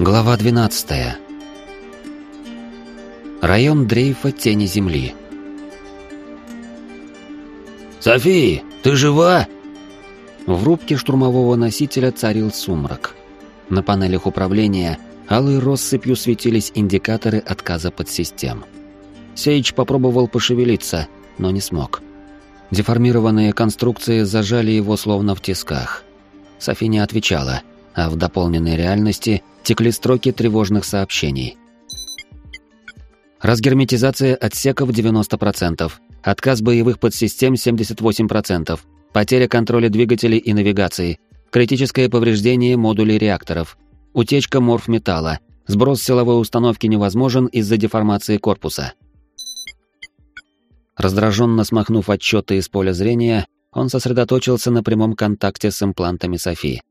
Глава 12. Район дрейфа тени Земли. «Софи, ты жива?» В рубке штурмового носителя царил сумрак. На панелях управления алой россыпью светились индикаторы отказа подсистем. Сейч попробовал пошевелиться, но не смог. Деформированные конструкции зажали его словно в тисках. Софи не отвечала, а в дополненной реальности текли строки тревожных сообщений. Разгерметизация отсеков 90%, отказ боевых подсистем 78%, потеря контроля двигателей и навигации, критическое повреждение модулей реакторов, утечка морфметалла, сброс силовой установки невозможен из-за деформации корпуса. Раздраженно смахнув отчеты из поля зрения, он сосредоточился на прямом контакте с имплантами Софии.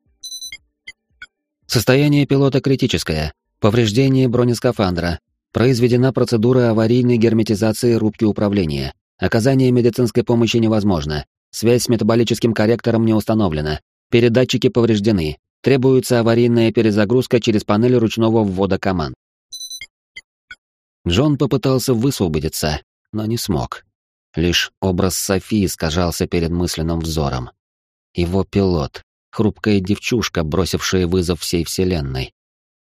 Состояние пилота критическое. Повреждение бронескафандра. Произведена процедура аварийной герметизации рубки управления. Оказание медицинской помощи невозможно. Связь с метаболическим корректором не установлена. Передатчики повреждены. Требуется аварийная перезагрузка через панель ручного ввода команд. Джон попытался высвободиться, но не смог. Лишь образ Софии искажался перед мысленным взором. Его пилот, хрупкая девчушка, бросившая вызов всей Вселенной.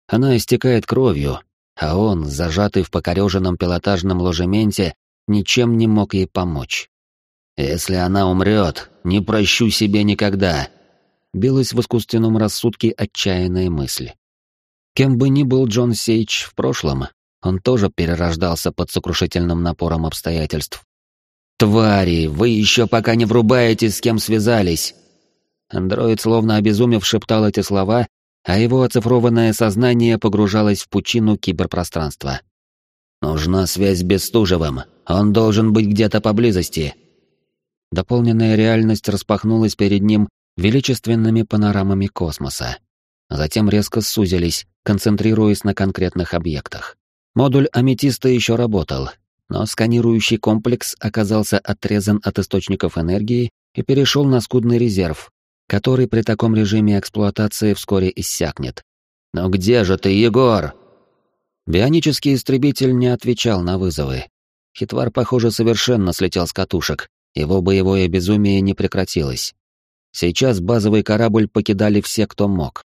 Она истекает кровью, а он, зажатый в покореженном пилотажном ложементе, ничем не мог ей помочь. «Если она умрет, не прощу себе никогда», — билась в искусственном рассудке отчаянная мысль. Кем бы ни был Джон Сейч в прошлом, он тоже перерождался под сокрушительным напором обстоятельств. «Твари, вы еще пока не врубаете, с кем связались!» Андроид, словно обезумев, шептал эти слова, а его оцифрованное сознание погружалось в пучину киберпространства. «Нужна связь с Бестужевым. Он должен быть где-то поблизости». Дополненная реальность распахнулась перед ним величественными панорамами космоса. Затем резко сузились, концентрируясь на конкретных объектах. Модуль аметиста еще работал, но сканирующий комплекс оказался отрезан от источников энергии и перешел на скудный резерв, который при таком режиме эксплуатации вскоре иссякнет. «Но где же ты, Егор?» Бионический истребитель не отвечал на вызовы. Хитвар, похоже, совершенно слетел с катушек, его боевое безумие не прекратилось. Сейчас базовый корабль покидали все, кто мог.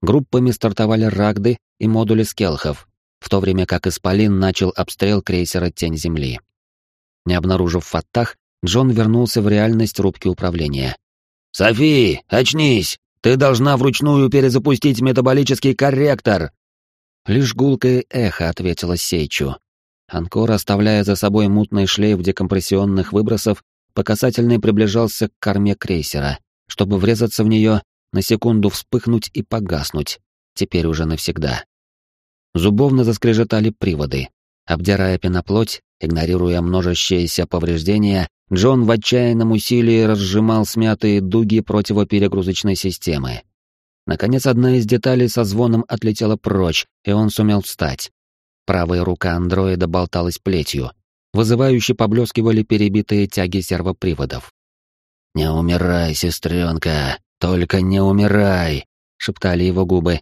Группами стартовали рагды и модули скелхов, в то время как Исполин начал обстрел крейсера «Тень Земли». Не обнаружив Фаттах, Джон вернулся в реальность рубки управления. «Софи, очнись! Ты должна вручную перезапустить метаболический корректор!» Лишь гулкое эхо ответило Сейчу. Анкор, оставляя за собой мутный шлейф декомпрессионных выбросов, по касательной приближался к корме крейсера, чтобы врезаться в нее, на секунду вспыхнуть и погаснуть, теперь уже навсегда. Зубовно заскрежетали приводы. Обдирая пеноплоть, игнорируя множащиеся повреждения, Джон в отчаянном усилии разжимал смятые дуги противоперегрузочной системы. Наконец, одна из деталей со звоном отлетела прочь, и он сумел встать. Правая рука андроида болталась плетью. Вызывающе поблескивали перебитые тяги сервоприводов. «Не умирай, сестренка, только не умирай!» — шептали его губы.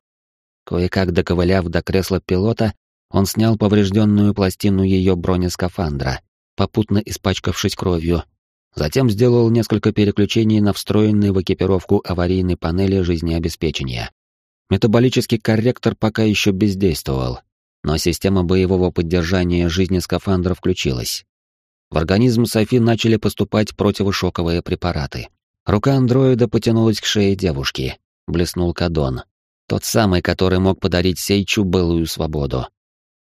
Кое-как доковыляв до кресла пилота, он снял поврежденную пластину ее бронескафандра попутно испачкавшись кровью. Затем сделал несколько переключений на встроенные в экипировку аварийной панели жизнеобеспечения. Метаболический корректор пока еще бездействовал, но система боевого поддержания жизни скафандра включилась. В организм Софи начали поступать противошоковые препараты. Рука андроида потянулась к шее девушки. Блеснул кадон. Тот самый, который мог подарить Сейчу былую свободу.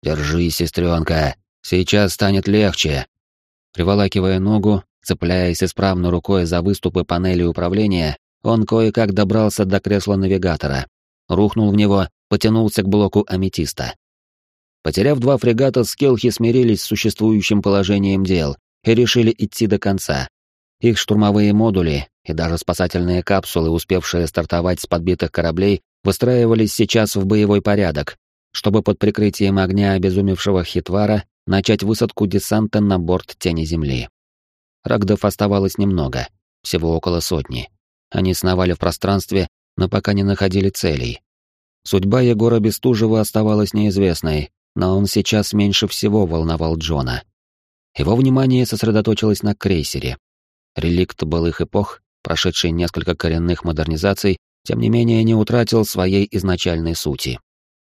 «Держи, сестренка, сейчас станет легче», Приволакивая ногу, цепляясь исправно рукой за выступы панели управления, он кое-как добрался до кресла навигатора, рухнул в него, потянулся к блоку аметиста. Потеряв два фрегата, скелхи смирились с существующим положением дел и решили идти до конца. Их штурмовые модули и даже спасательные капсулы, успевшие стартовать с подбитых кораблей, выстраивались сейчас в боевой порядок, чтобы под прикрытием огня обезумевшего хитвара начать высадку десанта на борт тени Земли. Рагдов оставалось немного, всего около сотни. Они сновали в пространстве, но пока не находили целей. Судьба Егора Бестужева оставалась неизвестной, но он сейчас меньше всего волновал Джона. Его внимание сосредоточилось на крейсере. Реликт былых эпох, прошедший несколько коренных модернизаций, тем не менее не утратил своей изначальной сути.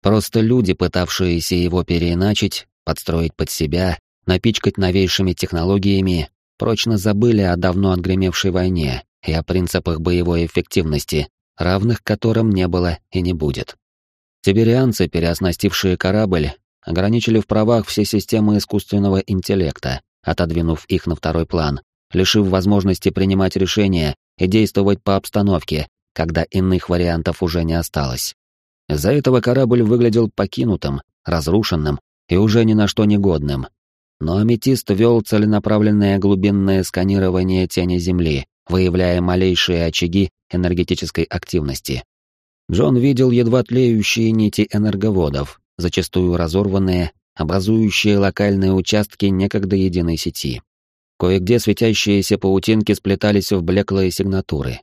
Просто люди, пытавшиеся его переиначить, подстроить под себя, напичкать новейшими технологиями, прочно забыли о давно отгремевшей войне и о принципах боевой эффективности, равных которым не было и не будет. Тиберианцы, переоснастившие корабль, ограничили в правах все системы искусственного интеллекта, отодвинув их на второй план, лишив возможности принимать решения и действовать по обстановке, когда иных вариантов уже не осталось. Из-за этого корабль выглядел покинутым, разрушенным и уже ни на что негодным. Но аметист вел целенаправленное глубинное сканирование тени Земли, выявляя малейшие очаги энергетической активности. Джон видел едва тлеющие нити энерговодов, зачастую разорванные, образующие локальные участки некогда единой сети. Кое-где светящиеся паутинки сплетались в блеклые сигнатуры.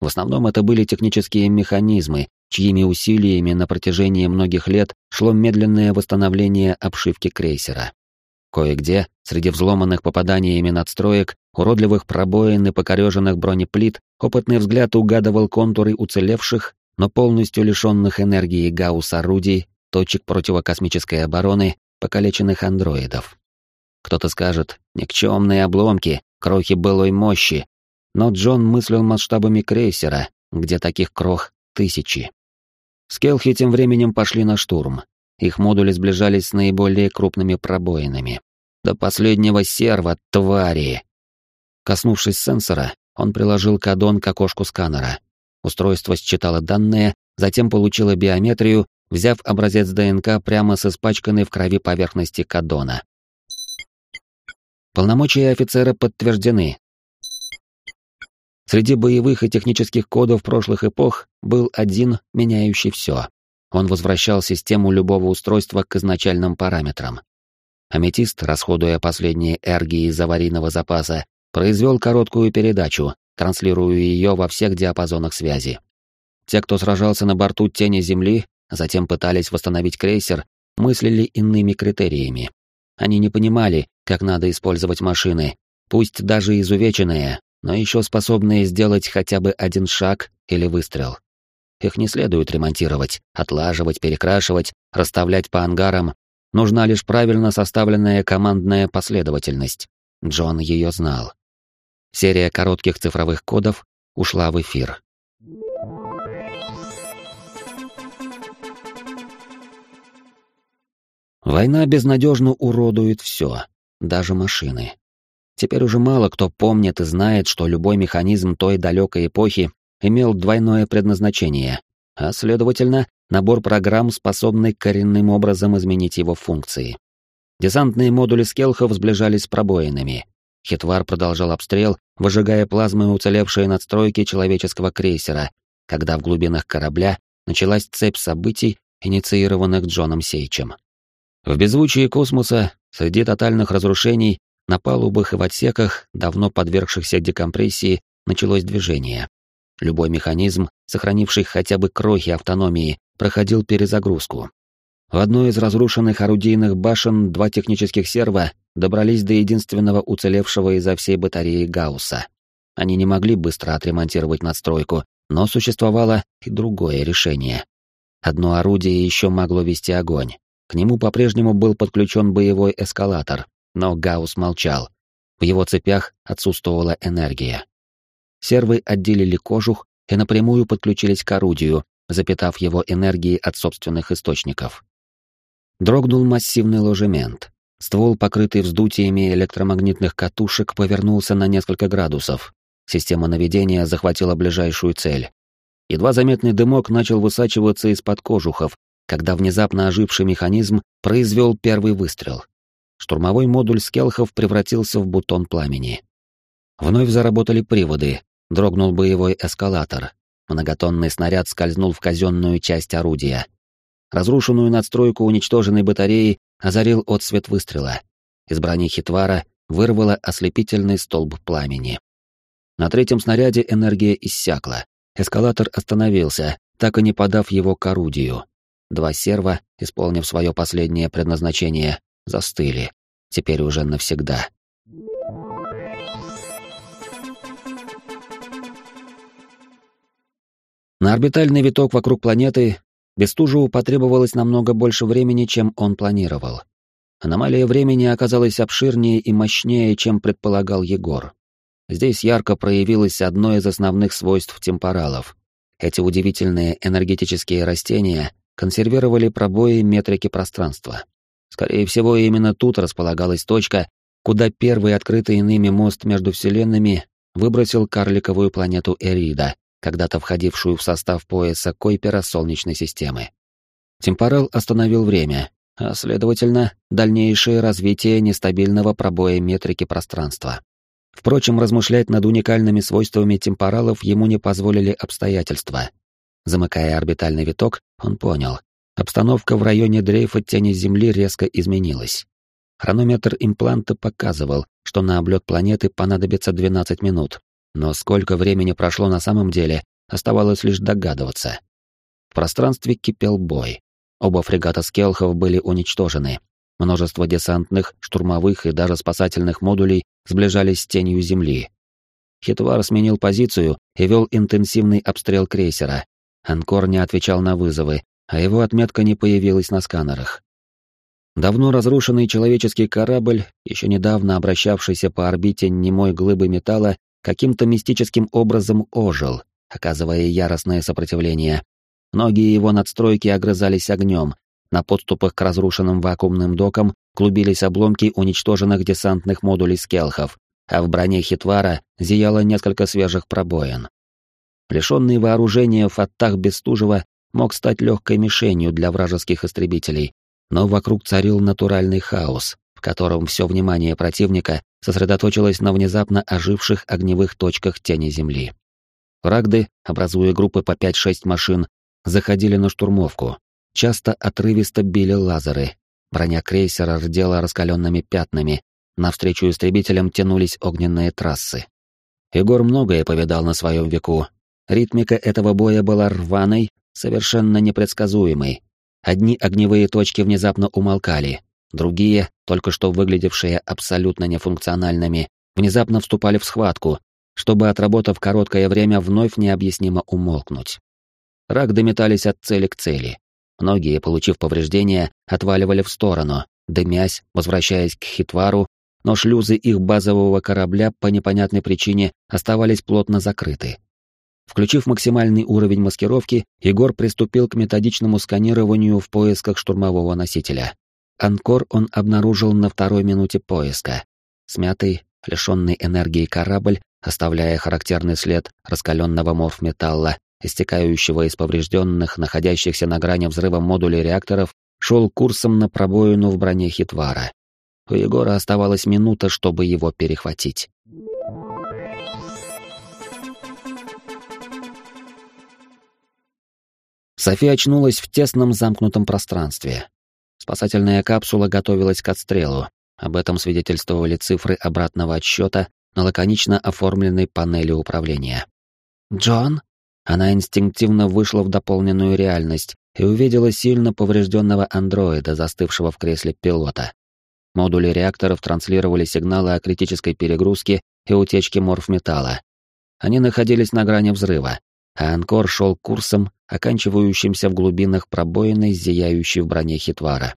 В основном это были технические механизмы, чьими усилиями на протяжении многих лет шло медленное восстановление обшивки крейсера. Кое-где, среди взломанных попаданиями надстроек, уродливых пробоин и покореженных бронеплит, опытный взгляд угадывал контуры уцелевших, но полностью лишенных энергии гаусс-орудий, точек противокосмической обороны, покалеченных андроидов. Кто-то скажет, никчемные обломки, крохи былой мощи, но Джон мыслил масштабами крейсера, где таких крох тысячи. Скелхи тем временем пошли на штурм. Их модули сближались с наиболее крупными пробоинами. До последнего серва, твари! Коснувшись сенсора, он приложил кадон к окошку сканера. Устройство считало данные, затем получило биометрию, взяв образец ДНК прямо с испачканной в крови поверхности кадона. Полномочия офицера подтверждены. Среди боевых и технических кодов прошлых эпох был один, меняющий все. Он возвращал систему любого устройства к изначальным параметрам. Аметист, расходуя последние эрги из аварийного запаса, произвел короткую передачу, транслируя ее во всех диапазонах связи. Те, кто сражался на борту тени Земли, затем пытались восстановить крейсер, мыслили иными критериями. Они не понимали, как надо использовать машины, пусть даже изувеченные, но еще способные сделать хотя бы один шаг или выстрел. Их не следует ремонтировать, отлаживать, перекрашивать, расставлять по ангарам. Нужна лишь правильно составленная командная последовательность. Джон ее знал. Серия коротких цифровых кодов ушла в эфир. Война безнадежно уродует все, даже машины. Теперь уже мало кто помнит и знает, что любой механизм той далекой эпохи имел двойное предназначение, а, следовательно, набор программ, способный коренным образом изменить его функции. Десантные модули скелхов сближались с пробоинами. Хитвар продолжал обстрел, выжигая плазмой уцелевшие надстройки человеческого крейсера, когда в глубинах корабля началась цепь событий, инициированных Джоном Сейчем. В беззвучии космоса, среди тотальных разрушений, на палубах и в отсеках, давно подвергшихся декомпрессии, началось движение. Любой механизм, сохранивший хотя бы крохи автономии, проходил перезагрузку. В одной из разрушенных орудийных башен два технических серва добрались до единственного уцелевшего изо всей батареи Гаусса. Они не могли быстро отремонтировать надстройку, но существовало и другое решение. Одно орудие еще могло вести огонь, к нему по-прежнему был подключен боевой эскалатор, но Гаус молчал. В его цепях отсутствовала энергия. Сервы отделили кожух и напрямую подключились к орудию, запитав его энергией от собственных источников. Дрогнул массивный ложемент. Ствол, покрытый вздутиями электромагнитных катушек, повернулся на несколько градусов. Система наведения захватила ближайшую цель. Едва заметный дымок начал высачиваться из-под кожухов, когда внезапно оживший механизм произвел первый выстрел. Штурмовой модуль скелхов превратился в бутон пламени. Вновь заработали приводы, дрогнул боевой эскалатор. Многотонный снаряд скользнул в казенную часть орудия. Разрушенную надстройку уничтоженной батареи озарил отсвет выстрела. Из брони Хитвара вырвало ослепительный столб пламени. На третьем снаряде энергия иссякла. Эскалатор остановился, так и не подав его к орудию. два серва, исполнив свое последнее предназначение, застыли, теперь уже навсегда. На орбитальный виток вокруг планеты Бестужеву потребовалось намного больше времени, чем он планировал. Аномалия времени оказалась обширнее и мощнее, чем предполагал Егор. Здесь ярко проявилось одно из основных свойств темпоралов. Эти удивительные энергетические растения консервировали пробои метрики пространства. Скорее всего, именно тут располагалась точка, куда первый открытый иными мост между вселенными выбросил карликовую планету Эрида, когда-то входившую в состав пояса Койпера Солнечной системы. Темпорал остановил время, а, следовательно, дальнейшее развитие нестабильного пробоя метрики пространства. Впрочем, размышлять над уникальными свойствами темпоралов ему не позволили обстоятельства. Замыкая орбитальный виток, он понял. Обстановка в районе дрейфа тени Земли резко изменилась. Хронометр импланта показывал, что на облет планеты понадобится 12 минут, но сколько времени прошло на самом деле, оставалось лишь догадываться. В пространстве кипел бой. Оба фрегата Скелхов были уничтожены. Множество десантных, штурмовых и даже спасательных модулей сближались с тенью Земли. Хитвар сменил позицию и вел интенсивный обстрел крейсера. Анкор не отвечал на вызовы, а его отметка не появилась на сканерах. Давно разрушенный человеческий корабль, еще недавно обращавшийся по орбите немой глыбы металла, каким-то мистическим образом ожил, оказывая яростное сопротивление. Многие его надстройки огрызались огнем, на подступах к разрушенным вакуумным докам клубились обломки уничтоженных десантных модулей скелхов, а в броне Хитвара зияло несколько свежих пробоин. Лишенный вооружения Фаттах Бестужева мог стать легкой мишенью для вражеских истребителей, но вокруг царил натуральный хаос, в котором все внимание противника сосредоточилось на внезапно оживших огневых точках тени Земли. Рагды, образуя группы по 5-6 машин, заходили на штурмовку. Часто отрывисто били лазеры, Броня крейсера рдела раскаленными пятнами, навстречу истребителям тянулись огненные трассы. Егор многое повидал на своем веку. Ритмика этого боя была рваной, совершенно непредсказуемой. Одни огневые точки внезапно умолкали, другие, только что выглядевшие абсолютно нефункциональными, внезапно вступали в схватку, чтобы, отработав короткое время, вновь необъяснимо умолкнуть. Рак дометались от цели к цели. Многие, получив повреждения, отваливали в сторону, дымясь, возвращаясь к Хитвару, но шлюзы их базового корабля по непонятной причине оставались плотно закрыты. Включив максимальный уровень маскировки, Егор приступил к методичному сканированию в поисках штурмового носителя. Анкор он обнаружил на второй минуте поиска. Смятый, лишенный энергии корабль, оставляя характерный след раскаленного морфметалла, истекающего из поврежденных, находящихся на грани взрыва модулей реакторов, шел курсом на пробоину в броне Хитвара. У Егора оставалась минута, чтобы его перехватить. София очнулась в тесном замкнутом пространстве. Спасательная капсула готовилась к отстрелу. Об этом свидетельствовали цифры обратного отсчета на лаконично оформленной панели управления. «Джон?» Она инстинктивно вышла в дополненную реальность и увидела сильно поврежденного андроида, застывшего в кресле пилота. Модули реакторов транслировали сигналы о критической перегрузке и утечке морфметалла. Они находились на грани взрыва, а Анкор шел курсом, оканчивающимся в глубинах пробоиной, зияющей в броне Хитвара.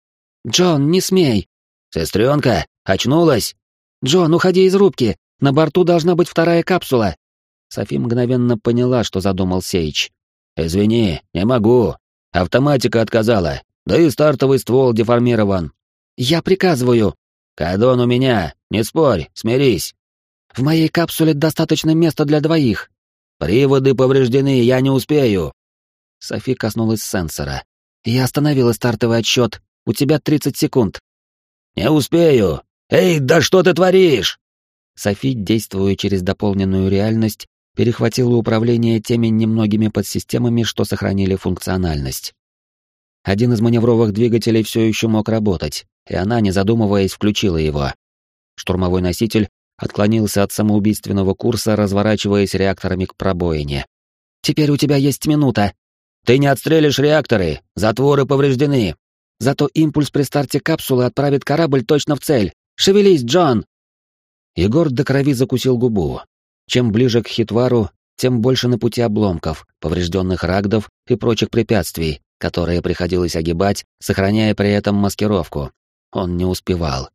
«Джон, не смей!» «Сестренка, очнулась?» «Джон, уходи из рубки! На борту должна быть вторая капсула!» Софи мгновенно поняла, что задумал Сейч. «Извини, не могу. Автоматика отказала. Да и стартовый ствол деформирован». «Я приказываю». «Кадон у меня. Не спорь, смирись». «В моей капсуле достаточно места для двоих». «Приводы повреждены, я не успею». Софи коснулась сенсора. «Я остановила стартовый отсчет. У тебя 30 секунд». «Не успею. Эй, да что ты творишь?» Софи, действуя через дополненную реальность, перехватила управление теми немногими подсистемами, что сохранили функциональность. Один из маневровых двигателей все еще мог работать, и она, не задумываясь, включила его. Штурмовой носитель отклонился от самоубийственного курса, разворачиваясь реакторами к пробоине. «Теперь у тебя есть минута!» Ты не отстрелишь реакторы, затворы повреждены. Зато импульс при старте капсулы отправит корабль точно в цель. Шевелись, Джон!» Егор до крови закусил губу. Чем ближе к хитвару, тем больше на пути обломков, поврежденных рагдов и прочих препятствий, которые приходилось огибать, сохраняя при этом маскировку. Он не успевал.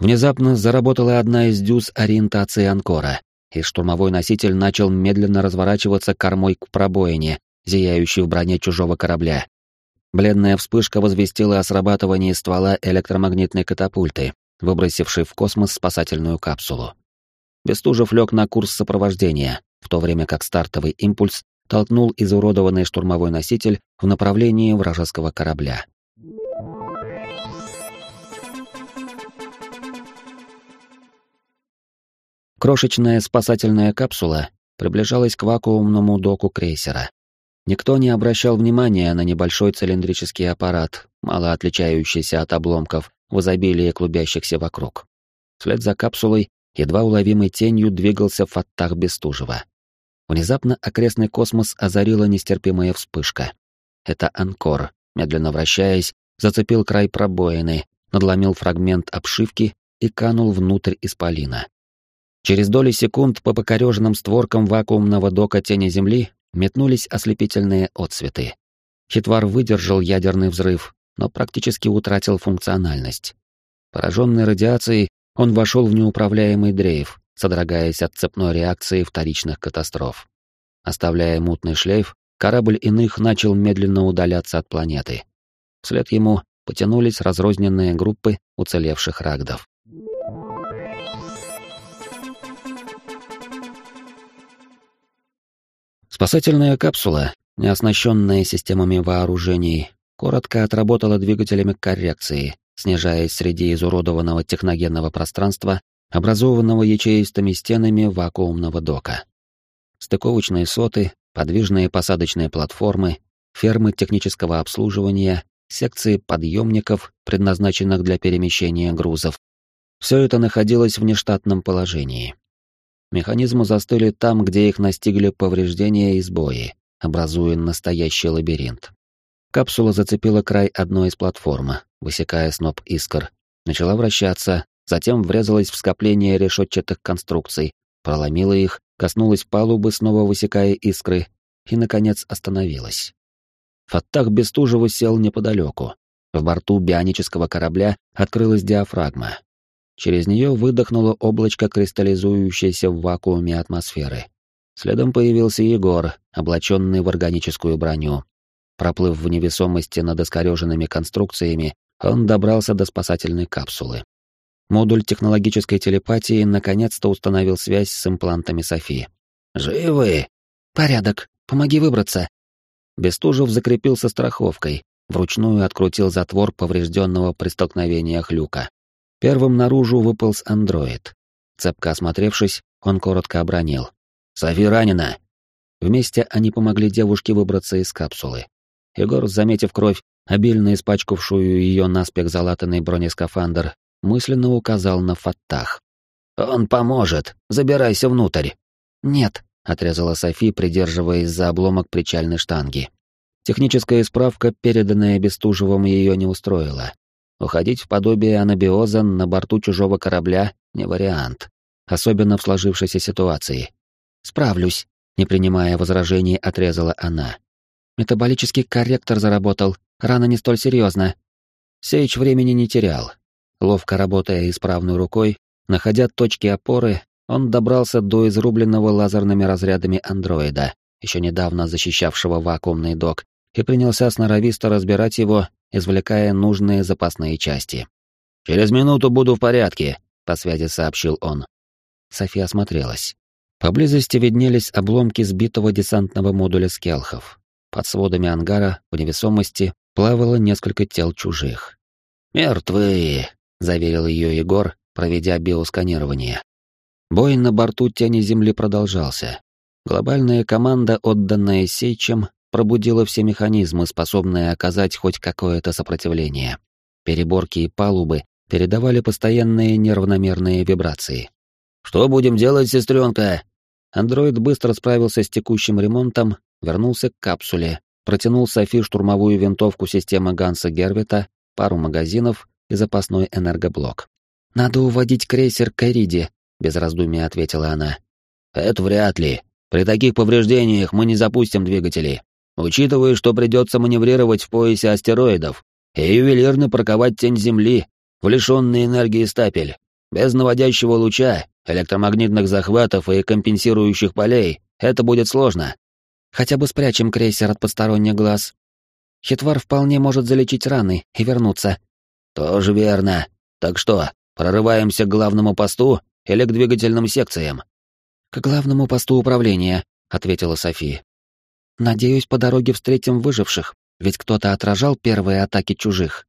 Внезапно заработала одна из дюз ориентации Анкора, и штурмовой носитель начал медленно разворачиваться кормой к пробоине, зияющей в броне чужого корабля. Бледная вспышка возвестила о срабатывании ствола электромагнитной катапульты, выбросившей в космос спасательную капсулу. Бестужев лег на курс сопровождения, в то время как стартовый импульс толкнул изуродованный штурмовой носитель в направлении вражеского корабля. Крошечная спасательная капсула приближалась к вакуумному доку крейсера. Никто не обращал внимания на небольшой цилиндрический аппарат, мало отличающийся от обломков в изобилии клубящихся вокруг. Вслед за капсулой едва уловимой тенью двигался Фаттах Бестужева. Внезапно окрестный космос озарила нестерпимая вспышка. Это Анкор, медленно вращаясь, зацепил край пробоины, надломил фрагмент обшивки и канул внутрь исполина. Через доли секунд по покореженным створкам вакуумного дока тени Земли метнулись ослепительные отсветы. Хитвар выдержал ядерный взрыв, но практически утратил функциональность. Пораженный радиацией, он вошел в неуправляемый дрейф, содрогаясь от цепной реакции вторичных катастроф. Оставляя мутный шлейф, корабль иных начал медленно удаляться от планеты. Вслед ему потянулись разрозненные группы уцелевших рагдов. Спасательная капсула, не оснащенная системами вооружений, коротко отработала двигателями коррекции, снижаясь среди изуродованного техногенного пространства, образованного ячеистыми стенами вакуумного дока. Стыковочные соты, подвижные посадочные платформы, фермы технического обслуживания, секции подъемников, предназначенных для перемещения грузов. Все это находилось в нештатном положении. Механизмы застыли там, где их настигли повреждения и сбои, образуя настоящий лабиринт. Капсула зацепила край одной из платформ, высекая сноп искр, начала вращаться, затем врезалась в скопление решетчатых конструкций, проломила их, коснулась палубы, снова высекая искры, и, наконец, остановилась. Фаттах Бестужева сел неподалеку. В борту бионического корабля открылась диафрагма. Через нее выдохнуло облачко кристаллизующейся в вакууме атмосферы. Следом появился Егор, облаченный в органическую броню, Проплыв в невесомости над искореженными конструкциями, он добрался до спасательной капсулы. Модуль технологической телепатии наконец-то установил связь с имплантами Софи. «Живы?» «Порядок. Помоги выбраться». Бестужев закрепился страховкой, вручную открутил затвор поврежденного при столкновениях люка. Первым наружу выполз андроид. Цепко осмотревшись, он коротко обронил. «Софи ранена!» Вместе они помогли девушке выбраться из капсулы. Егор, заметив кровь, обильно испачкавшую ее наспех залатанный бронескафандр, мысленно указал на Фаттах. «Он поможет. Забирайся внутрь». «Нет», — отрезала Софи, придерживаясь за обломок причальной штанги. Техническая справка, переданная Бестужевым, ее не устроила. Уходить в подобие анабиоза на борту чужого корабля — не вариант, особенно в сложившейся ситуации. «Справлюсь», — не принимая возражений, отрезала она. Метаболический корректор заработал, рана не столь серьезна. Сейч времени не терял. Ловко работая исправной рукой, находя точки опоры, он добрался до изрубленного лазерными разрядами андроида, еще недавно защищавшего вакуумный док, и принялся сноровисто разбирать его, извлекая нужные запасные части. «Через минуту буду в порядке», — по связи сообщил он. София осмотрелась. Поблизости виднелись обломки сбитого десантного модуля скелхов. Под сводами ангара в невесомости плавало несколько тел чужих. «Мертвые», — заверил ее Егор, проведя биосканирование. Бой на борту тени Земли продолжался. Глобальная команда, отданная Сейчем, пробудила все механизмы, способные оказать хоть какое-то сопротивление. Переборки и палубы передавали постоянные неравномерные вибрации. «Что будем делать, сестренка?» Андроид быстро справился с текущим ремонтом вернулся к капсуле, протянул Софи штурмовую винтовку системы Ганса Гервита, пару магазинов и запасной энергоблок. «Надо уводить крейсер к Эриде», — без раздумий ответила она. «Это вряд ли. При таких повреждениях мы не запустим двигатели. Учитывая, что придется маневрировать в поясе астероидов и ювелирно парковать тень Земли в лишенный энергии стапель, без наводящего луча, электромагнитных захватов и компенсирующих полей, это будет сложно. Хотя бы спрячем крейсер от посторонних глаз. Хитвар вполне может залечить раны и вернуться. Тоже верно. Так что, прорываемся к главному посту или к двигательным секциям? К главному посту управления, ответила София. Надеюсь, по дороге встретим выживших, ведь кто-то отражал первые атаки чужих.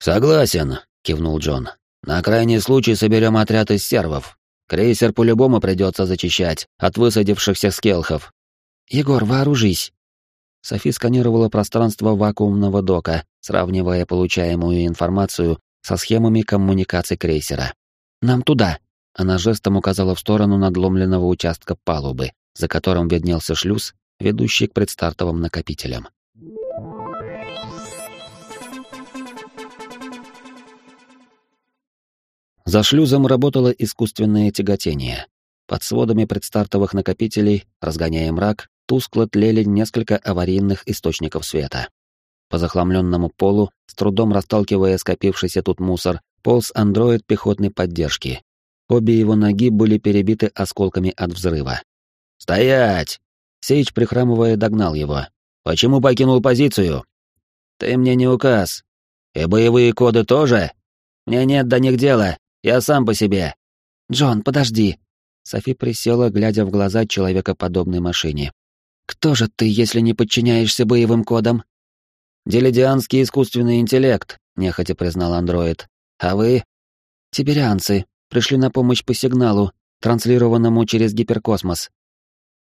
Согласен, кивнул Джон. На крайний случай соберем отряд из сервов. Крейсер по-любому придется зачищать от высадившихся скелхов. Егор, вооружись. Софи сканировала пространство вакуумного дока, сравнивая получаемую информацию со схемами коммуникаций крейсера. «Нам туда!» Она жестом указала в сторону надломленного участка палубы, за которым виднелся шлюз, ведущий к предстартовым накопителям. За шлюзом работало искусственное тяготение. Под сводами предстартовых накопителей, разгоняя мрак, тускло тлели несколько аварийных источников света. По захламленному полу, с трудом расталкивая скопившийся тут мусор, полз андроид пехотной поддержки. Обе его ноги были перебиты осколками от взрыва. «Стоять!» Сейч, прихрамывая, догнал его. «Почему покинул позицию?» «Ты мне не указ. И боевые коды тоже? Мне нет до них дела, я сам по себе». «Джон, подожди!» Софи присела, глядя в глаза человекоподобной машине. Кто же ты, если не подчиняешься боевым кодам? Делидианский искусственный интеллект, нехотя признал андроид. А вы? Тиберианцы, пришли на помощь по сигналу, транслированному через гиперкосмос.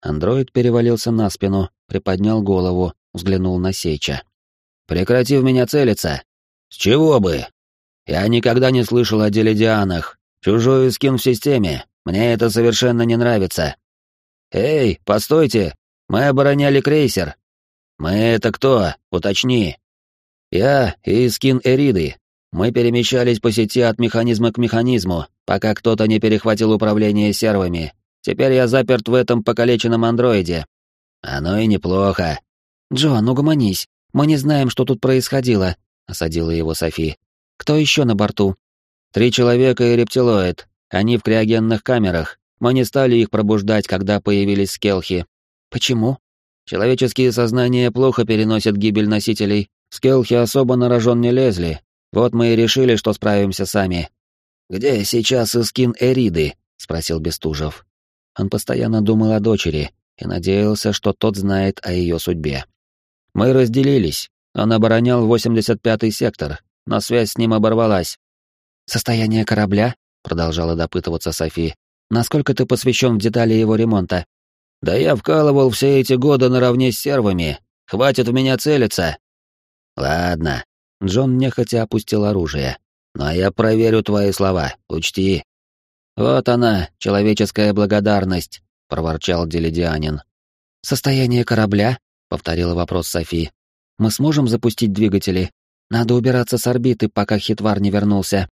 Андроид перевалился на спину, приподнял голову, взглянул на Сейча. «Прекрати в меня целиться!» «С чего бы? Я никогда не слышал о делидианах. Чужой скин в системе. Мне это совершенно не нравится». «Эй, постойте! Мы обороняли крейсер. Мы это кто? Уточни. Я и скин Эриды. Мы перемещались по сети от механизма к механизму, пока кто-то не перехватил управление сервами. Теперь я заперт в этом покалеченном андроиде. Оно и неплохо. Джон, угомонись. Мы не знаем, что тут происходило, осадила его Софи. Кто еще на борту? Три человека и рептилоид. Они в криогенных камерах. Мы не стали их пробуждать, когда появились скелхи. Почему? Человеческие сознания плохо переносят гибель носителей. Скелхи особо на рожон не лезли. Вот мы и решили, что справимся сами. Где сейчас Искин Эриды? спросил Бестужев. Он постоянно думал о дочери и надеялся, что тот знает о ее судьбе. Мы разделились. Он оборонял 85-й сектор, но связь с ним оборвалась. «Состояние корабля?» — продолжала допытываться Софи. «Насколько ты посвящен в детали его ремонта?» Да я вкалывал все эти годы наравне с сервами. Хватит в меня целиться. Ладно. Джон нехотя опустил оружие. Но я проверю твои слова, учти. Вот она, человеческая благодарность, проворчал Делидианин. Состояние корабля? повторила вопрос Софи. Мы сможем запустить двигатели? Надо убираться с орбиты, пока Хитвар не вернулся.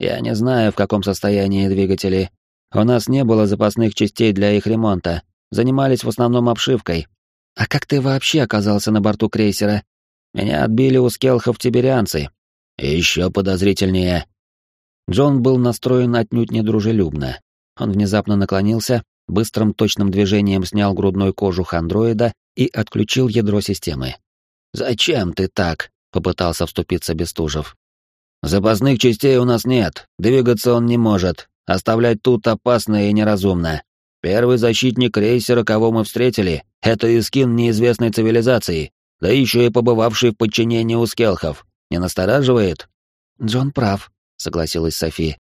Я не знаю, в каком состоянии двигатели. У нас не было запасных частей для их ремонта, занимались в основном обшивкой. А как ты вообще оказался на борту крейсера? Меня отбили у скелхов тиберианцы. Еще подозрительнее. Джон был настроен отнюдь недружелюбно. Он внезапно наклонился, быстрым точным движением снял грудной кожух андроида и отключил ядро системы. «Зачем ты так?» — попытался вступиться Бестужев. «Запасных частей у нас нет, двигаться он не может, оставлять тут опасно и неразумно. Первый защитник крейсера, кого мы встретили, это Искин неизвестной цивилизации, да еще и побывавший в подчинении у скелхов. Не настораживает? Джон прав, согласилась Софи.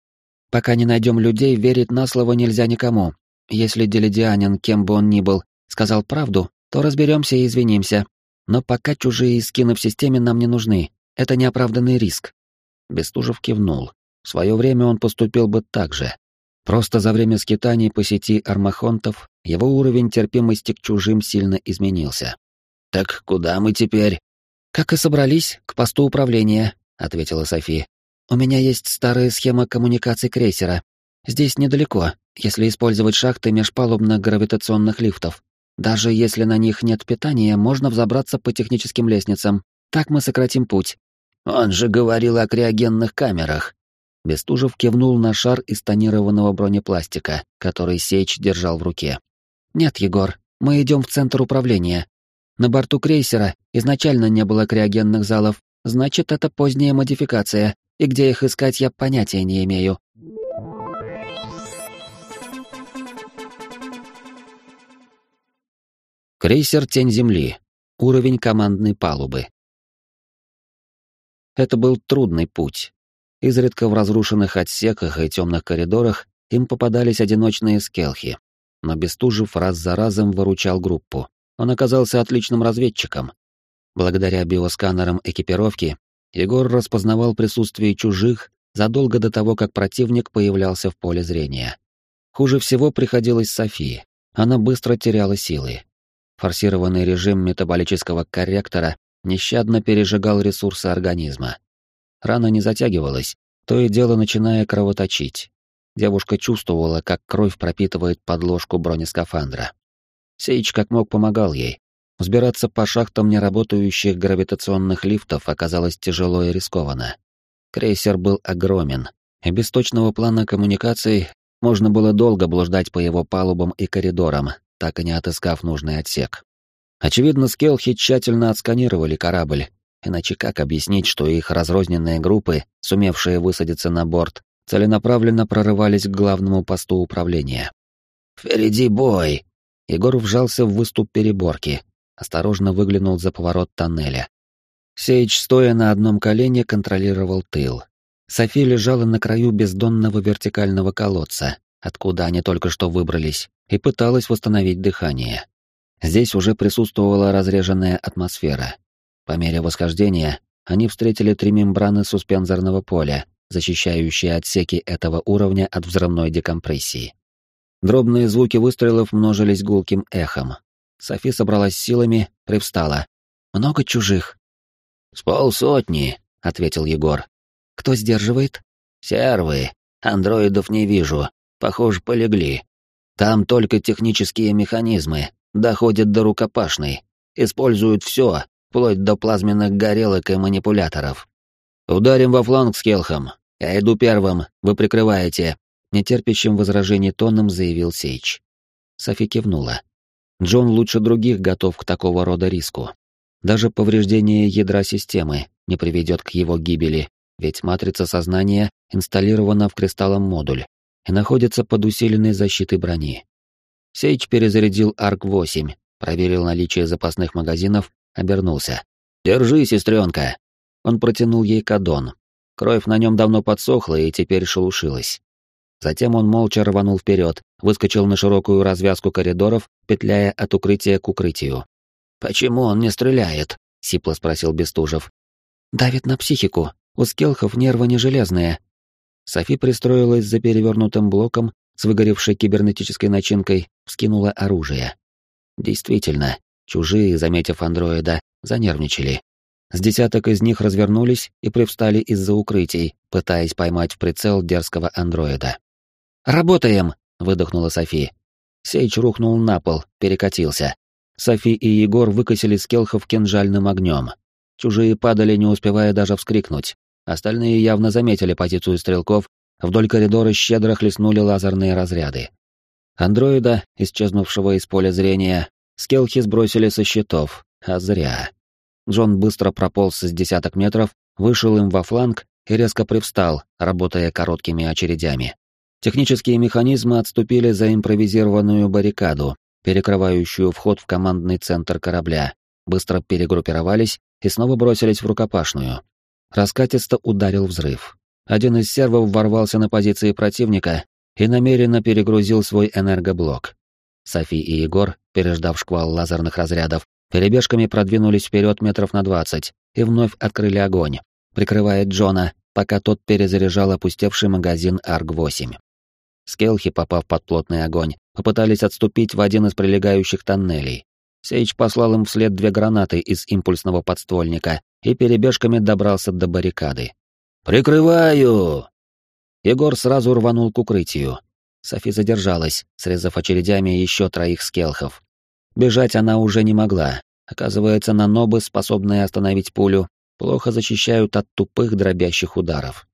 Пока не найдем людей, верить на слово нельзя никому. Если Делидианин, кем бы он ни был, сказал правду, то разберемся и извинимся. Но пока чужие скины в системе нам не нужны. Это неоправданный риск. Бестужев кивнул. В свое время он поступил бы так же. Просто за время скитаний по сети армахонтов его уровень терпимости к чужим сильно изменился. Так куда мы теперь? Как и собрались, к посту управления, ответила Софи. У меня есть старая схема коммуникаций крейсера. Здесь недалеко, если использовать шахты межпалубных гравитационных лифтов. Даже если на них нет питания, можно взобраться по техническим лестницам. Так мы сократим путь. Он же говорил о криогенных камерах. Бестужев кивнул на шар из тонированного бронепластика, который Сейч держал в руке. Нет, Егор, мы идем в центр управления. На борту крейсера изначально не было криогенных залов, значит, это поздняя модификация, и где их искать я понятия не имею. Крейсер «Тень Земли». Уровень командной палубы. Это был трудный путь. Изредка в разрушенных отсеках и темных коридорах им попадались одиночные скелхи. Но Бестужев раз за разом выручал группу. Он оказался отличным разведчиком. Благодаря биосканерам экипировки Егор распознавал присутствие чужих задолго до того, как противник появлялся в поле зрения. Хуже всего приходилось Софии. Она быстро теряла силы. Форсированный режим метаболического корректора нещадно пережигал ресурсы организма. Рана не затягивалась, то и дело начиная кровоточить. Девушка чувствовала, как кровь пропитывает подложку бронескафандра. Сейч как мог помогал ей. Взбираться по шахтам неработающих гравитационных лифтов оказалось тяжело и рискованно. Крейсер был огромен, и без точного плана коммуникаций можно было долго блуждать по его палубам и коридорам, так и не отыскав нужный отсек. Очевидно, скелхи тщательно отсканировали корабль, иначе как объяснить, что их разрозненные группы, сумевшие высадиться на борт, целенаправленно прорывались к главному посту управления. «Впереди бой!» Егор вжался в выступ переборки, осторожно выглянул за поворот тоннеля. Сейч, стоя на одном колене, контролировал тыл. Софи лежала на краю бездонного вертикального колодца, откуда они только что выбрались, и пыталась восстановить дыхание. Здесь уже присутствовала разреженная атмосфера. По мере восхождения они встретили три мембраны суспензорного поля, защищающие отсеки этого уровня от взрывной декомпрессии. Дробные звуки выстрелов множились гулким эхом. Софи собралась силами, привстала. «Много чужих?» «С полсотни», — ответил Егор. «Кто сдерживает?» «Сервы. Андроидов не вижу. Похоже, полегли. Там только технические механизмы, доходят до рукопашной. Используют все, вплоть до плазменных горелок и манипуляторов. Ударим во фланг с Келхом. Я иду первым, вы прикрываете. Нетерпящим возражений тоном заявил Сейч. Софи кивнула. Джон лучше других готов к такого рода риску. Даже повреждение ядра системы не приведет к его гибели, ведь матрица сознания инсталлирована в кристаллом модуль, и находится под усиленной защитой брони. Сейч перезарядил Арк-8, проверил наличие запасных магазинов, обернулся. «Держи, сестренка!» Он протянул ей кадон. Кровь на нем давно подсохла и теперь шелушилась. Затем он молча рванул вперед, выскочил на широкую развязку коридоров, петляя от укрытия к укрытию. «Почему он не стреляет?» — сипло спросил Бестужев. «Давит на психику. У скелхов нервы не железные, Софи пристроилась за перевернутым блоком с выгоревшей кибернетической начинкой, вскинула оружие. Действительно, чужие, заметив андроида, занервничали. С десяток из них развернулись и привстали из-за укрытий, пытаясь поймать в прицел дерзкого андроида. «Работаем!» — выдохнула Софи. Сейч рухнул на пол, перекатился. Софи и Егор выкосили скелхов кинжальным огнем. Чужие падали, не успевая даже вскрикнуть. Остальные явно заметили позицию стрелков, вдоль коридора щедро хлестнули лазерные разряды. Андроида, исчезнувшего из поля зрения, скелхи сбросили со щитов, а зря. Джон быстро прополз с десяток метров, вышел им во фланг и резко привстал, работая короткими очередями. Технические механизмы отступили за импровизированную баррикаду, перекрывающую вход в командный центр корабля, быстро перегруппировались и снова бросились в рукопашную. Раскатисто ударил взрыв. Один из сервов ворвался на позиции противника и намеренно перегрузил свой энергоблок. Софи и Егор, переждав шквал лазерных разрядов, перебежками продвинулись вперед метров на двадцать и вновь открыли огонь, прикрывая Джона, пока тот перезаряжал опустевший магазин Арг-8. Скелхи, попав под плотный огонь, попытались отступить в один из прилегающих тоннелей. Сейч послал им вслед две гранаты из импульсного подствольника и перебежками добрался до баррикады. «Прикрываю!» Егор сразу рванул к укрытию. Софи задержалась, срезав очередями еще троих скелхов. Бежать она уже не могла. Оказывается, нанобы, способные остановить пулю, плохо защищают от тупых дробящих ударов.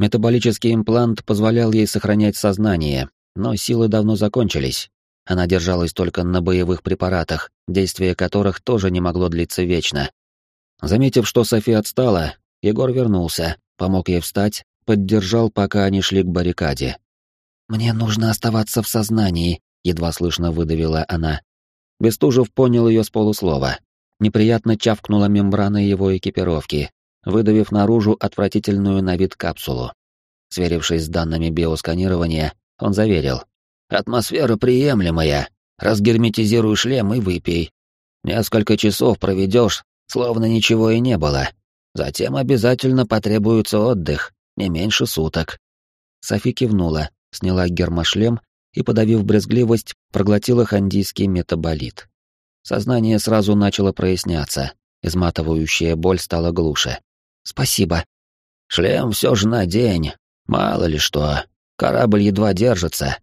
Метаболический имплант позволял ей сохранять сознание, но силы давно закончились. Она держалась только на боевых препаратах, действие которых тоже не могло длиться вечно. Заметив, что София отстала, Егор вернулся, помог ей встать, поддержал, пока они шли к баррикаде. «Мне нужно оставаться в сознании», — едва слышно выдавила она. Бестужев понял ее с полуслова. Неприятно чавкнула мембрана его экипировки, выдавив наружу отвратительную на вид капсулу. Сверившись с данными биосканирования, он заверил. «Атмосфера приемлемая. Разгерметизируй шлем и выпей. Несколько часов проведешь, словно ничего и не было. Затем обязательно потребуется отдых, не меньше суток». Софи кивнула, сняла гермошлем и, подавив брезгливость, проглотила хандийский метаболит. Сознание сразу начало проясняться, изматывающая боль стала глуше. «Спасибо». «Шлем все же надень, мало ли что, корабль едва держится».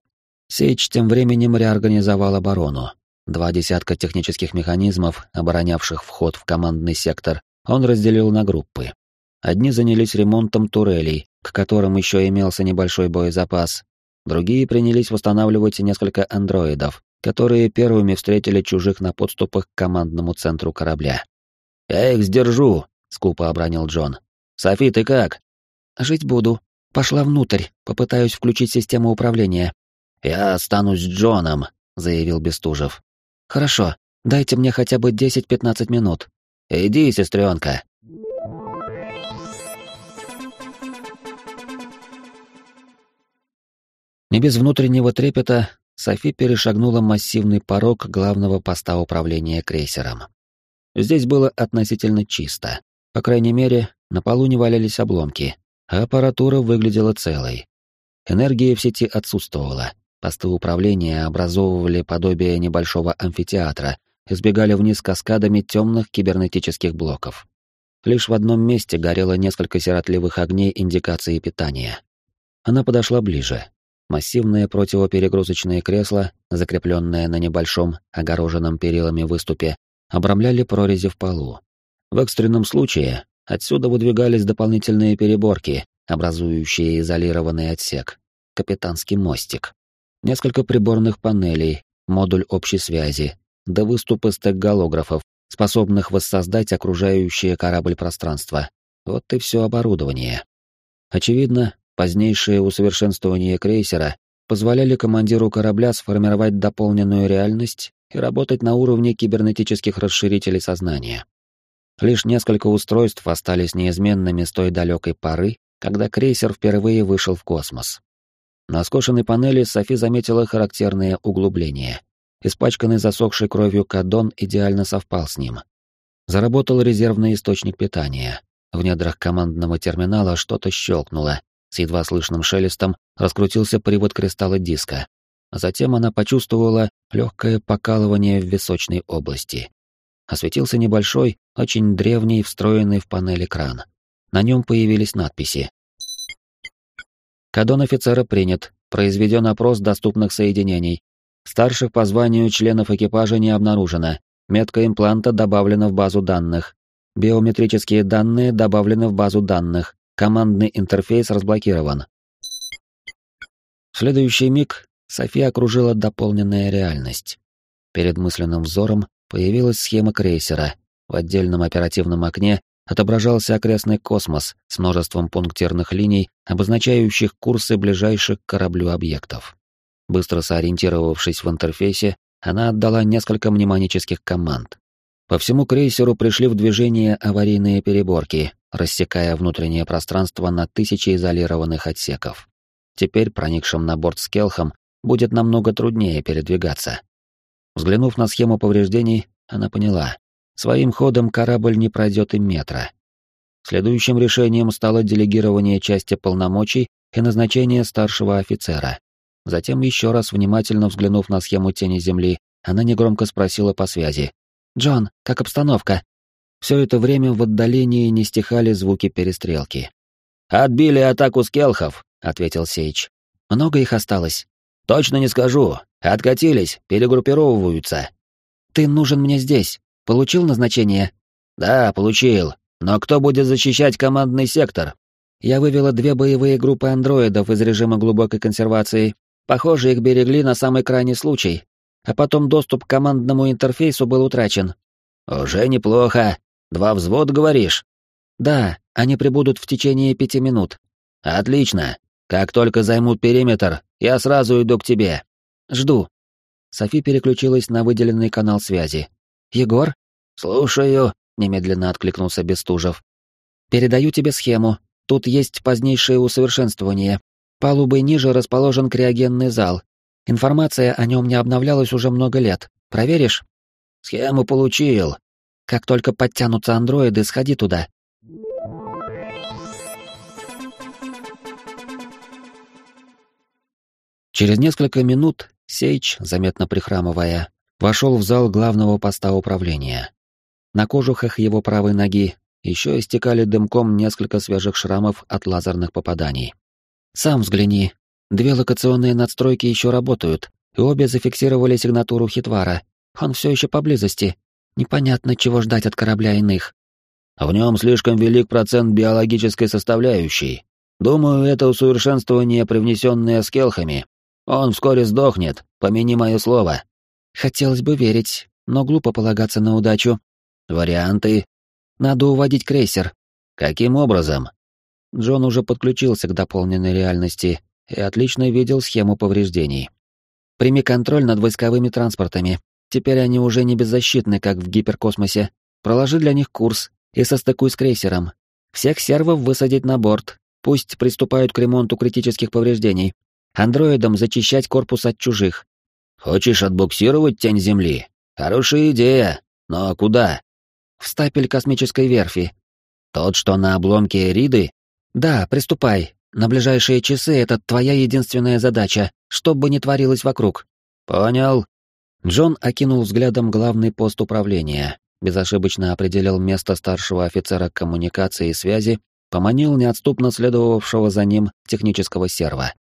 Сеч тем временем реорганизовал оборону. Два десятка технических механизмов, оборонявших вход в командный сектор, он разделил на группы. Одни занялись ремонтом турелей, к которым еще имелся небольшой боезапас. Другие принялись восстанавливать несколько андроидов, которые первыми встретили чужих на подступах к командному центру корабля. «Я их сдержу», — скупо обронил Джон. «Софи, ты как?» «Жить буду. Пошла внутрь, попытаюсь включить систему управления». «Я останусь с Джоном», — заявил Бестужев. «Хорошо, дайте мне хотя бы 10-15 минут». «Иди, сестренка». Не без внутреннего трепета Софи перешагнула массивный порог главного поста управления крейсером. Здесь было относительно чисто. По крайней мере, на полу не валялись обломки, а аппаратура выглядела целой. Энергия в сети отсутствовала. Посты управления образовывали подобие небольшого амфитеатра, избегали вниз каскадами темных кибернетических блоков. Лишь в одном месте горело несколько сиротливых огней индикации питания. Она подошла ближе. Массивное противоперегрузочное кресло, закрепленное на небольшом, огороженном перилами выступе, обрамляли прорези в полу. В экстренном случае отсюда выдвигались дополнительные переборки, образующие изолированный отсек, капитанский мостик. Несколько приборных панелей, модуль общей связи, до выступы стек-голографов, способных воссоздать окружающее корабль пространство. Вот и все оборудование. Очевидно, Позднейшее усовершенствование крейсера позволяли командиру корабля сформировать дополненную реальность и работать на уровне кибернетических расширителей сознания. Лишь несколько устройств остались неизменными с той далекой поры, когда крейсер впервые вышел в космос. На скошенной панели Софи заметила характерные углубления. Испачканный засохшей кровью кадон идеально совпал с ним. Заработал резервный источник питания. В недрах командного терминала что-то щелкнуло, с едва слышным шелестом раскрутился привод кристалла диска. А затем она почувствовала легкое покалывание в височной области. Осветился небольшой, очень древний, встроенный в панель экран. На нем появились надписи. Кадон офицера принят. Произведен опрос доступных соединений. Старших по званию членов экипажа не обнаружено. Метка импланта добавлена в базу данных. Биометрические данные добавлены в базу данных. Командный интерфейс разблокирован. В следующий миг София окружила дополненная реальность. Перед мысленным взором появилась схема крейсера. В отдельном оперативном окне отображался окрестный космос с множеством пунктирных линий, обозначающих курсы ближайших к кораблю объектов. Быстро сориентировавшись в интерфейсе, она отдала несколько мнемонических команд. По всему крейсеру пришли в движение аварийные переборки, рассекая внутреннее пространство на тысячи изолированных отсеков. Теперь проникшим на борт с Келхом будет намного труднее передвигаться. Взглянув на схему повреждений, она поняла. Своим ходом корабль не пройдет и метра. Следующим решением стало делегирование части полномочий и назначение старшего офицера. Затем, еще раз внимательно взглянув на схему тени Земли, она негромко спросила по связи. «Джон, как обстановка?» Все это время в отдалении не стихали звуки перестрелки. «Отбили атаку скелхов», — ответил Сейч. «Много их осталось?» «Точно не скажу. Откатились, перегруппировываются». «Ты нужен мне здесь. Получил назначение?» «Да, получил. Но кто будет защищать командный сектор?» Я вывела две боевые группы андроидов из режима глубокой консервации. Похоже, их берегли на самый крайний случай. А потом доступ к командному интерфейсу был утрачен. «Уже неплохо. Два взвода, говоришь?» «Да, они прибудут в течение пяти минут». «Отлично. Как только займут периметр, я сразу иду к тебе». «Жду». Софи переключилась на выделенный канал связи. «Егор?» «Слушаю», — немедленно откликнулся Бестужев. «Передаю тебе схему. Тут есть позднейшее усовершенствование. Палубой ниже расположен криогенный зал. Информация о нем не обновлялась уже много лет. Проверишь? Схему получил. Как только подтянутся андроиды, сходи туда. Через несколько минут Сейч, заметно прихрамывая, вошел в зал главного поста управления. На кожухах его правой ноги еще истекали дымком несколько свежих шрамов от лазерных попаданий. «Сам взгляни. Две локационные надстройки еще работают, и обе зафиксировали сигнатуру Хитвара. Он все еще поблизости. Непонятно, чего ждать от корабля иных». «В нем слишком велик процент биологической составляющей. Думаю, это усовершенствование, привнесенное скелхами. Он вскоре сдохнет, помяни мое слово». «Хотелось бы верить, но глупо полагаться на удачу». «Варианты?» Надо уводить крейсер. Каким образом? Джон уже подключился к дополненной реальности и отлично видел схему повреждений. Прими контроль над войсковыми транспортами. Теперь они уже не беззащитны, как в гиперкосмосе. Проложи для них курс и состыкуй с крейсером. Всех сервов высадить на борт. Пусть приступают к ремонту критических повреждений. Андроидам зачищать корпус от чужих. Хочешь отбуксировать тень Земли? Хорошая идея. Но куда? в стапель космической верфи. Тот, что на обломке Эриды? Да, приступай. На ближайшие часы это твоя единственная задача, что бы ни творилось вокруг. Понял. Джон окинул взглядом главный пост управления, безошибочно определил место старшего офицера коммуникации и связи, поманил неотступно следовавшего за ним технического серва.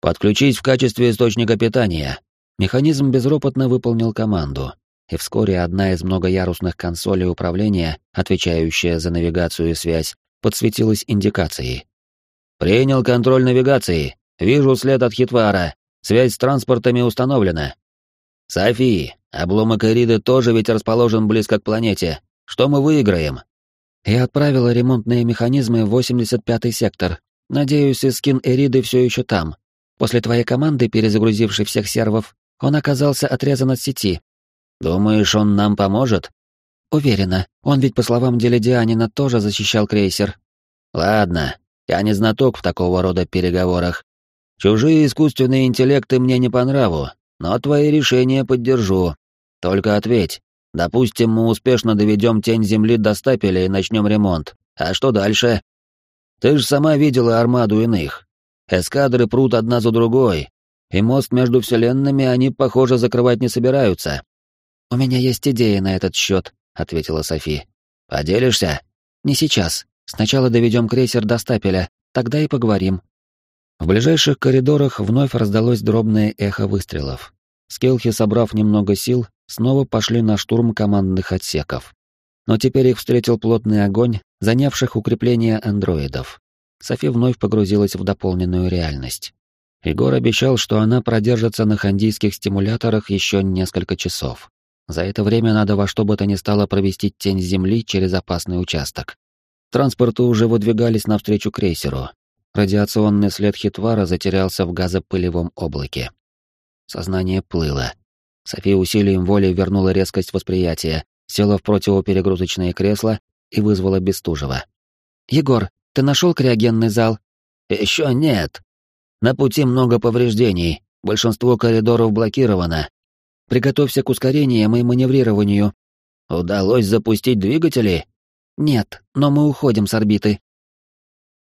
«Подключись в качестве источника питания». Механизм безропотно выполнил команду, и вскоре одна из многоярусных консолей управления, отвечающая за навигацию и связь, подсветилась индикацией. «Принял контроль навигации. Вижу след от Хитвара. Связь с транспортами установлена. Софи, обломок Эриды тоже ведь расположен близко к планете. Что мы выиграем?» Я отправила ремонтные механизмы в 85-й сектор. Надеюсь, Искин Эриды все еще там. После твоей команды, перезагрузившей всех сервов, он оказался отрезан от сети, Думаешь, он нам поможет? Уверена. Он ведь, по словам Делидианина, тоже защищал крейсер. Ладно, я не знаток в такого рода переговорах. Чужие искусственные интеллекты мне не по нраву, но твои решения поддержу. Только ответь. Допустим, мы успешно доведем тень Земли до стапеля и начнем ремонт. А что дальше? Ты же сама видела армаду иных. Эскадры прут одна за другой, и мост между вселенными они, похоже, закрывать не собираются. «У меня есть идея на этот счет», — ответила Софи. «Поделишься?» «Не сейчас. Сначала доведем крейсер до стапеля, тогда и поговорим». В ближайших коридорах вновь раздалось дробное эхо выстрелов. Скелхи, собрав немного сил, снова пошли на штурм командных отсеков. Но теперь их встретил плотный огонь, занявших укрепления андроидов. Софи вновь погрузилась в дополненную реальность. Егор обещал, что она продержится на хандийских стимуляторах еще несколько часов. За это время надо во что бы то ни стало провести тень Земли через опасный участок. Транспорты уже выдвигались навстречу крейсеру. Радиационный след Хитвара затерялся в газопылевом облаке. Сознание плыло. София усилием воли вернула резкость восприятия, села в противоперегрузочное кресло и вызвала Бестужева. «Егор, ты нашел криогенный зал?» «Еще нет. На пути много повреждений, большинство коридоров блокировано, Приготовься к ускорениям и маневрированию. Удалось запустить двигатели? Нет, но мы уходим с орбиты.